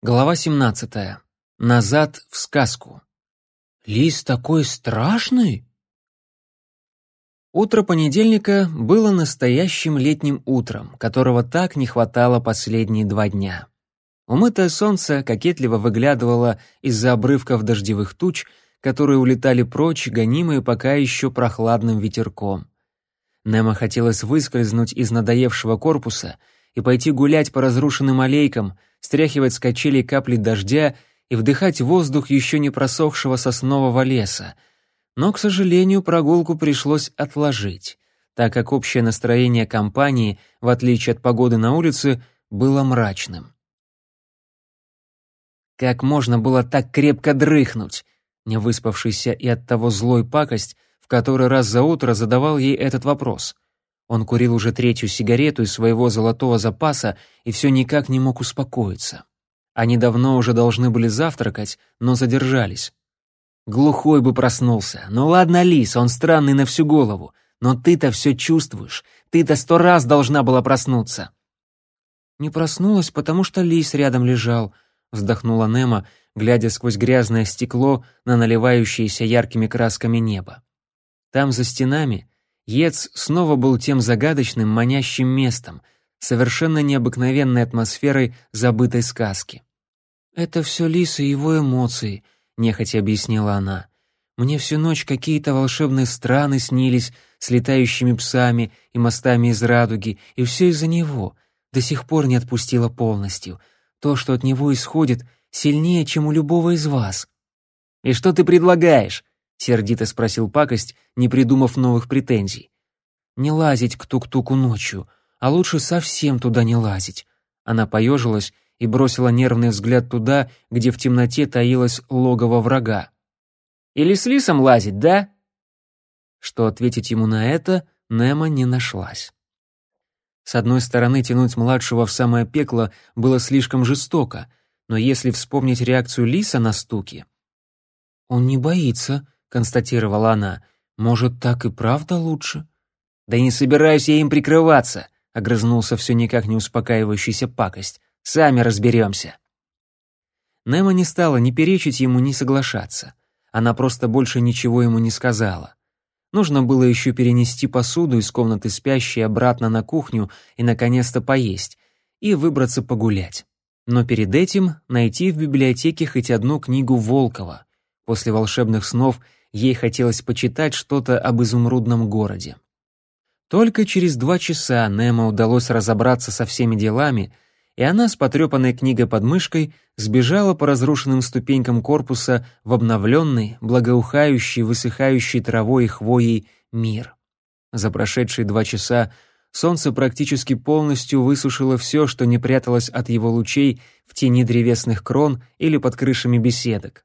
Глава 17. Назад в сказку. Лис такой страшный? Утро понедельника было настоящим летним утром, которого так не хватало последние два дня. Умытое солнце кокетливо выглядывало из-за обрывков дождевых туч, которые улетали прочь, гонимые пока еще прохладным ветерком. Немо хотелось выскользнуть из надоевшего корпуса и пойти гулять по разрушенным аллейкам, стряхивать с качелей капли дождя и вдыхать воздух еще не просохшего соснового леса. Но, к сожалению, прогулку пришлось отложить, так как общее настроение компании, в отличие от погоды на улице, было мрачным. Как можно было так крепко дрыхнуть? Не выспавшийся и оттого злой пакость в который раз за утро задавал ей этот вопрос — он курил уже третью сигарету из своего золотого запаса и все никак не мог успокоиться. Они давно уже должны были завтракать, но задержались. Глухой бы проснулся. Ну ладно, Лис, он странный на всю голову. Но ты-то все чувствуешь. Ты-то сто раз должна была проснуться. Не проснулась, потому что Лис рядом лежал, вздохнула Немо, глядя сквозь грязное стекло на наливающееся яркими красками небо. Там за стенами Ец снова был тем загадочным, манящим местом, совершенно необыкновенной атмосферой забытой сказки. «Это все Лис и его эмоции», — нехотя объяснила она. «Мне всю ночь какие-то волшебные страны снились с летающими псами и мостами из радуги, и все из-за него. До сих пор не отпустила полностью. То, что от него исходит, сильнее, чем у любого из вас». «И что ты предлагаешь?» Сердито спросил пакость, не придумав новых претензий. Не лазить к тук-туку ночью, а лучше совсем туда не лазить. Она поежилась и бросила нервный взгляд туда, где в темноте таилось логово врага. Или с лисом лазить, да? Что ответить ему на это, Немо не нашлась. С одной стороны, тянуть младшего в самое пекло было слишком жестоко, но если вспомнить реакцию лиса на стуки... «Он не боится», — констатировала она. «Может, так и правда лучше?» «Да не собираюсь я им прикрываться», — огрызнулся все никак не успокаивающийся пакость. «Сами разберемся». Немо не стала ни перечить ему, ни соглашаться. Она просто больше ничего ему не сказала. Нужно было еще перенести посуду из комнаты спящей обратно на кухню и, наконец-то, поесть, и выбраться погулять. Но перед этим найти в библиотеке хоть одну книгу Волкова. После волшебных снов ей хотелось почитать что-то об изумрудном городе. Только через два часа Немо удалось разобраться со всеми делами, и она с потрепанной книгой под мышкой сбежала по разрушенным ступенькам корпуса в обновленный, благоухающий, высыхающий травой и хвоей мир. За прошедшие два часа солнце практически полностью высушило все, что не пряталось от его лучей в тени древесных крон или под крышами беседок.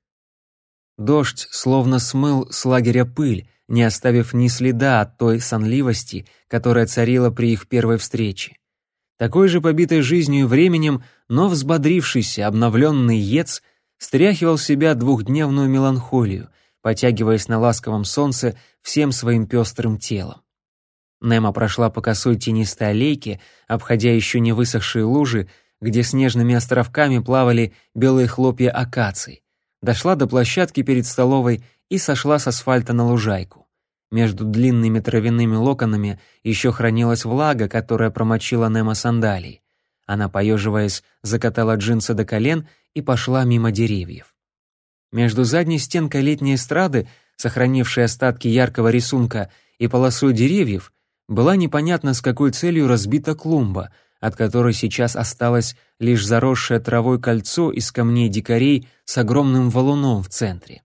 Дождь словно смыл с лагеря пыль, не оставив ни следа от той сонливости, которая царила при их первой встрече. Такой же побитой жизнью и временем, но взбодрившийся, обновленный ец стряхивал с себя двухдневную меланхолию, потягиваясь на ласковом солнце всем своим пестрым телом. Немо прошла по косой тенистой аллейке, обходя еще не высохшие лужи, где снежными островками плавали белые хлопья акаций дошла до площадки перед столовой и сошла с асфальта на лужайку. Между длинными травяными локонами еще хранилась влага, которая промочила Немо сандалии. Она, поеживаясь, закатала джинсы до колен и пошла мимо деревьев. Между задней стенкой летней эстрады, сохранившей остатки яркого рисунка, и полосой деревьев, была непонятно с какой целью разбита клумба — от которой сейчас осталось лишь заросшее травой кольцо из камней дикарей с огромным валуном в центре.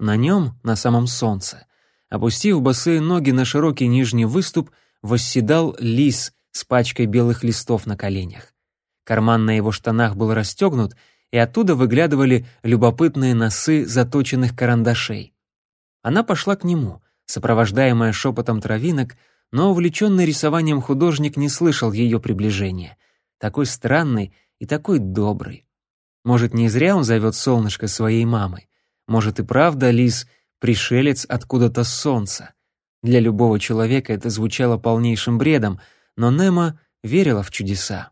На нем, на самом солнце, опустив босые ноги на широкий нижний выступ, восседал лис с пачкой белых листов на коленях. Карман на его штанах был расстегнут, и оттуда выглядывали любопытные носы заточенных карандашей. Она пошла к нему, сопровождаемая шепотом травинок, но увлеченный рисованием художник не слышал ее приближения. Такой странный и такой добрый. Может, не зря он зовет солнышко своей мамой. Может, и правда лис — пришелец откуда-то с солнца. Для любого человека это звучало полнейшим бредом, но Немо верила в чудеса.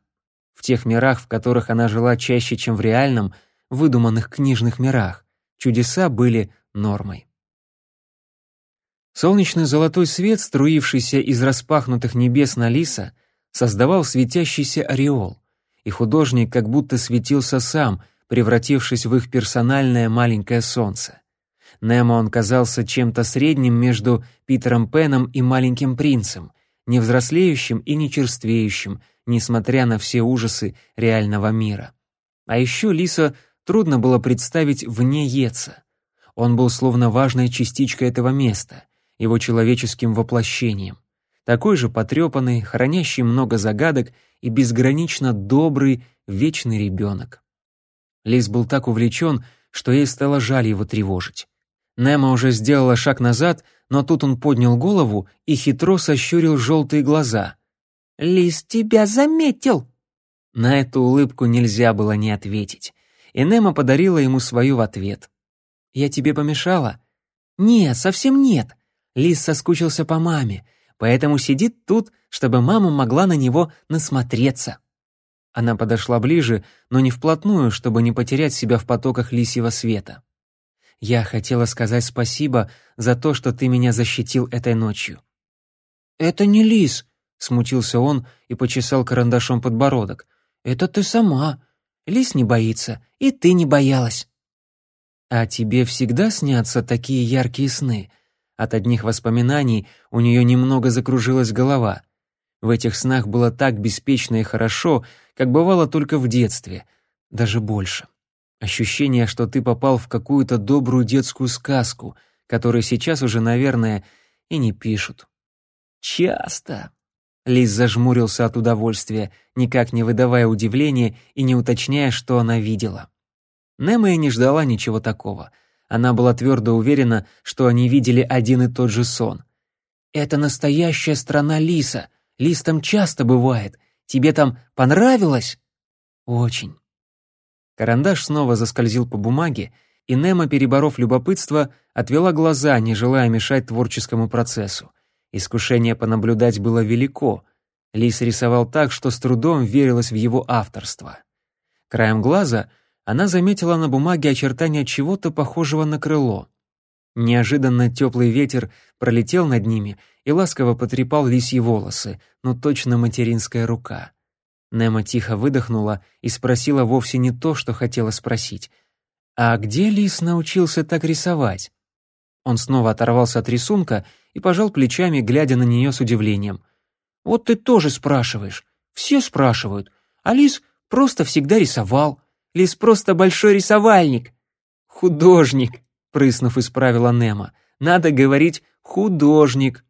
В тех мирах, в которых она жила чаще, чем в реальном, выдуманных книжных мирах, чудеса были нормой. Солнечный золотой свет, струившийся из распахнутых небес на лиса, создавал светящийся ореол, и художник как будто светился сам, превратившись в их персональное маленькое солнце. Немо он казался чем-то средним между Питером Пеном и маленьким принцем, невзрослеющим и не черствеющим, несмотря на все ужасы реального мира. А еще Лиса трудно было представить вне Еца. Он был словно важной частичкой этого места, его человеческим воплощением. Такой же потрепанный, хранящий много загадок и безгранично добрый, вечный ребенок. Лис был так увлечен, что ей стало жаль его тревожить. Немо уже сделала шаг назад, но тут он поднял голову и хитро сощурил желтые глаза. «Лис тебя заметил!» На эту улыбку нельзя было не ответить, и Немо подарила ему свою в ответ. «Я тебе помешала?» «Нет, совсем нет. Лис соскучился по маме, поэтому сидит тут, чтобы мама могла на него насмотреться». Она подошла ближе, но не вплотную, чтобы не потерять себя в потоках лисьего света. Я хотела сказать спасибо за то, что ты меня защитил этой ночью». «Это не лис», — смутился он и почесал карандашом подбородок. «Это ты сама. Лис не боится, и ты не боялась». «А тебе всегда снятся такие яркие сны?» От одних воспоминаний у нее немного закружилась голова. В этих снах было так беспечно и хорошо, как бывало только в детстве, даже больше. Ощущение, что ты попал в какую-то добрую детскую сказку, которую сейчас уже, наверное, и не пишут. Часто. Лиз зажмурился от удовольствия, никак не выдавая удивления и не уточняя, что она видела. Немо и не ждала ничего такого. Она была твердо уверена, что они видели один и тот же сон. «Это настоящая страна Лиса. Лис там часто бывает. Тебе там понравилось?» «Очень». Карандаш снова заскользил по бумаге, и Немо, переборов любопытство, отвела глаза, не желая мешать творческому процессу. Искушение понаблюдать было велико. Лис рисовал так, что с трудом верилось в его авторство. Краем глаза она заметила на бумаге очертания чего-то похожего на крыло. Неожиданно теплый ветер пролетел над ними и ласково потрепал лисьи волосы, но точно материнская рука. Немо тихо выдохнула и спросила вовсе не то, что хотела спросить. «А где Лис научился так рисовать?» Он снова оторвался от рисунка и пожал плечами, глядя на нее с удивлением. «Вот ты тоже спрашиваешь. Все спрашивают. А Лис просто всегда рисовал. Лис просто большой рисовальник». «Художник», — прыснув, исправила Немо. «Надо говорить «художник».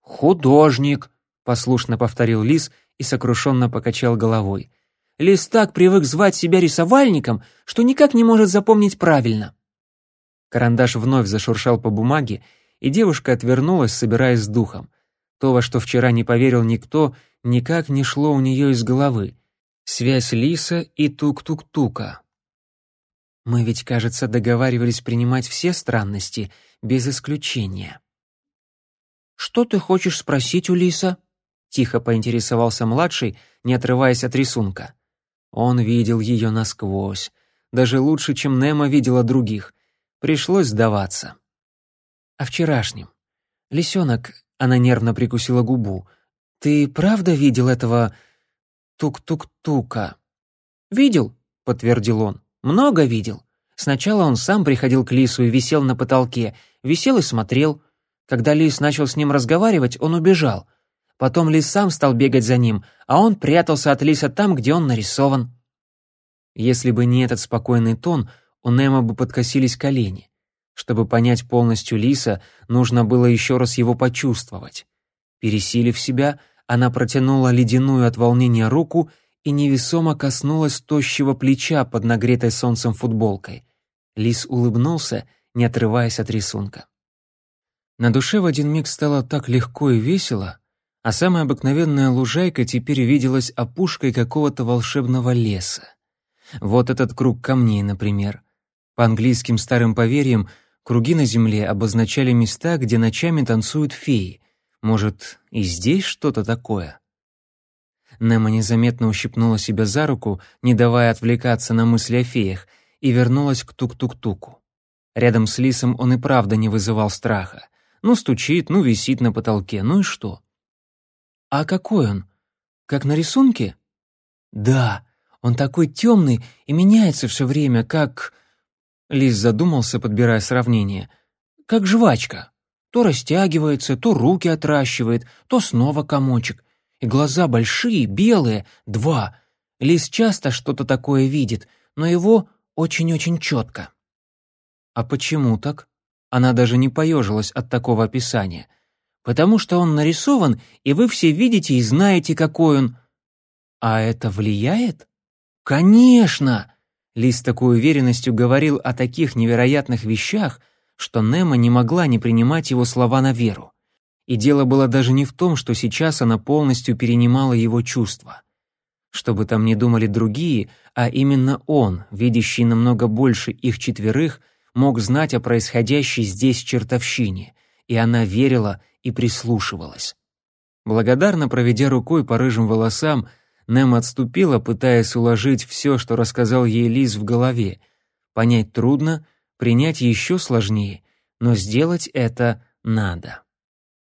«Художник», — послушно повторил Лис и сокрушенно покачал головой. Лис так привык звать себя рисовальником, что никак не может запомнить правильно. Карандаш вновь зашуршал по бумаге, и девушка отвернулась, собираясь с духом. То, во что вчера не поверил никто, никак не шло у нее из головы. Связь Лиса и Тук-Тук-Тука. Мы ведь, кажется, договаривались принимать все странности, без исключения. «Что ты хочешь спросить у Лиса?» — тихо поинтересовался младший, не отрываясь от рисунка. Он видел ее насквозь, даже лучше, чем Немо видела других. Пришлось сдаваться. «А вчерашнем? Лисенок», — она нервно прикусила губу, — «ты правда видел этого тук-тук-тука?» «Видел», — подтвердил он, — «много видел. Сначала он сам приходил к лису и висел на потолке, висел и смотрел. Когда лис начал с ним разговаривать, он убежал — Потом лис сам стал бегать за ним, а он прятался от лиса там, где он нарисован. Если бы не этот спокойный тон, у Немо бы подкосились колени. Чтобы понять полностью лиса, нужно было еще раз его почувствовать. Пересилив себя, она протянула ледяную от волнения руку и невесомо коснулась тощего плеча под нагретой солнцем футболкой. Лис улыбнулся, не отрываясь от рисунка. На душе в один миг стало так легко и весело, а самая обыкновенная лужайка теперь виделась опушкой какого-то волшебного леса. Вот этот круг камней, например. По английским старым поверьям, круги на земле обозначали места, где ночами танцуют феи. Может, и здесь что-то такое? Немо незаметно ущипнула себя за руку, не давая отвлекаться на мысли о феях, и вернулась к тук-тук-туку. Рядом с лисом он и правда не вызывал страха. Ну, стучит, ну, висит на потолке, ну и что? А какой он? Как на рисунке? Да, он такой темный и меняется все время, как... Лис задумался, подбирая сравнение. Как жвачка. То растягивается, то руки отращивает, то снова комочек. И глаза большие, белые, два. Лис часто что-то такое видит, но его очень-очень четко. А почему так? Она даже не поежилась от такого описания. Потому что он нарисован, и вы все видите и знаете, какой он. А это влияет? Конечно! Лис такой уверенностью говорил о таких невероятных вещах, что Немо не могла не принимать его слова на веру. И дело было даже не в том, что сейчас она полностью перенимала его чувства. Что бы там ни думали другие, а именно он, видящий намного больше их четверых, мог знать о происходящей здесь чертовщине, и она верила и прислушивалась. Благодарно проведя рукой по рыжим волосам, Нэм отступила, пытаясь уложить все, что рассказал ей Лиз в голове. Понять трудно, принять еще сложнее, но сделать это надо.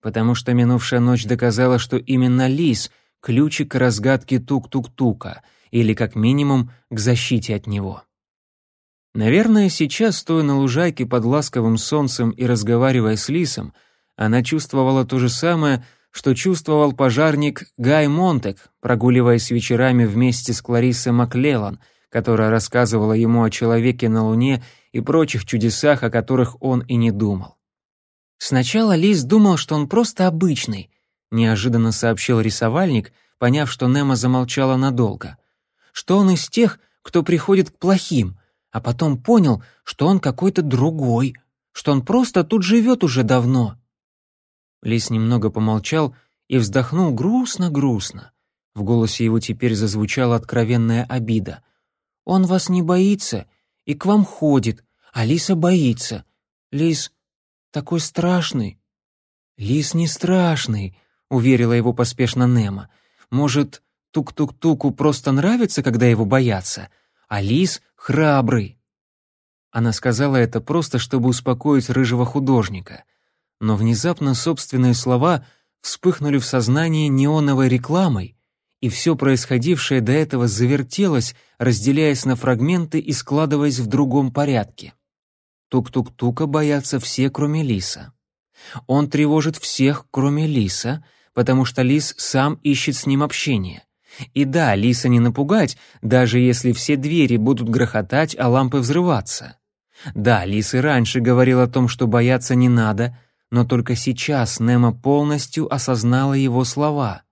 Потому что минувшая ночь доказала, что именно Лиз — ключик к разгадке тук-тук-тука, или, как минимум, к защите от него. Наверное, сейчас, стоя на лужайке под ласковым солнцем и разговаривая с Лисом, она чувствовала то же самое, что чувствовал пожарник Гай Монтек, прогуливаясь вечерами вместе с Клариссой Маклеллан, которая рассказывала ему о человеке на Луне и прочих чудесах, о которых он и не думал. Сначала Лис думал, что он просто обычный, неожиданно сообщил рисовальник, поняв, что Немо замолчала надолго, что он из тех, кто приходит к плохим — а потом понял, что он какой-то другой, что он просто тут живет уже давно. Лис немного помолчал и вздохнул грустно-грустно. В голосе его теперь зазвучала откровенная обида. «Он вас не боится и к вам ходит, а Лиса боится. Лис такой страшный». «Лис не страшный», — уверила его поспешно Немо. «Может, тук-тук-туку просто нравится, когда его боятся?» а лис храбрый. Она сказала это просто, чтобы успокоить рыжего художника. Но внезапно собственные слова вспыхнули в сознании неоновой рекламой, и все происходившее до этого завертелось, разделяясь на фрагменты и складываясь в другом порядке. Тук-тук-тука боятся все, кроме лиса. Он тревожит всех, кроме лиса, потому что лис сам ищет с ним общение. И да, лиса не напугать, даже если все двери будут грохотать, а лампы взрываться. Да, лис и раньше говорил о том, что бояться не надо, но только сейчас Немо полностью осознала его слова.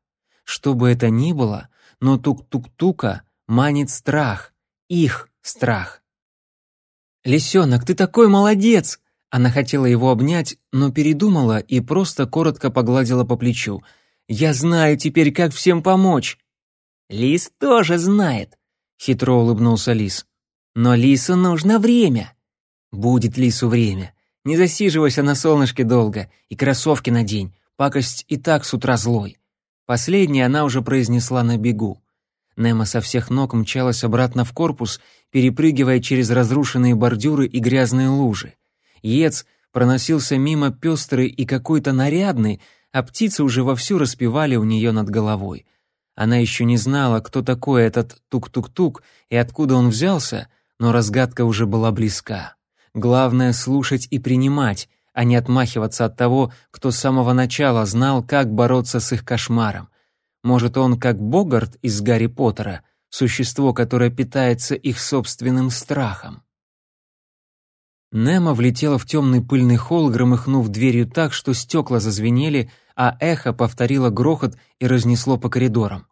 Что бы это ни было, но тук-тук-тука манит страх, их страх. «Лисенок, ты такой молодец!» Она хотела его обнять, но передумала и просто коротко погладила по плечу. «Я знаю теперь, как всем помочь!» «Лис тоже знает», — хитро улыбнулся Лис. «Но Лису нужно время». «Будет Лису время. Не засиживайся на солнышке долго и кроссовки надень. Пакость и так с утра злой». Последнее она уже произнесла на бегу. Немо со всех ног мчалась обратно в корпус, перепрыгивая через разрушенные бордюры и грязные лужи. Ец проносился мимо пестрый и какой-то нарядный, а птицы уже вовсю распевали у нее над головой. Она еще не знала, кто такой этот тук-тук-тук и откуда он взялся, но разгадка уже была близка. Главное — слушать и принимать, а не отмахиваться от того, кто с самого начала знал, как бороться с их кошмаром. Может, он, как Богарт из Гарри Поттера, существо, которое питается их собственным страхом. Немо влетела в темный пыльный холл, громыхнув дверью так, что стекла зазвенели, а эхо повторило грохот и разнесло по коридорам.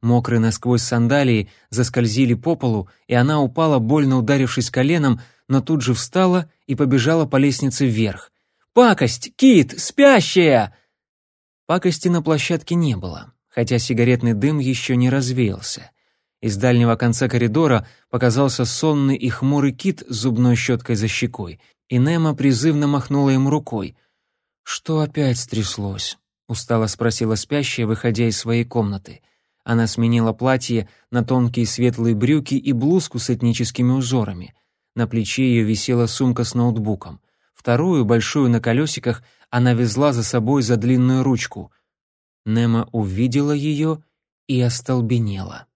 Мокрые насквозь сандалии заскользили по полу, и она упала, больно ударившись коленом, но тут же встала и побежала по лестнице вверх. «Пакость! Кит! Спящая!» Пакости на площадке не было, хотя сигаретный дым еще не развеялся. Из дальнего конца коридора показался сонный и хмурый кит с зубной щеткой за щекой, и Немо призывно махнула ему рукой. «Что опять стряслось?» — устало спросила спящая, выходя из своей комнаты. Она сменила платье на тонкие светлые брюки и блузку с этническими узорами. На плече ее висела сумка с ноутбуком. Вторую, большую на колесиках, она везла за собой за длинную ручку. Немо увидела ее и остолбенела.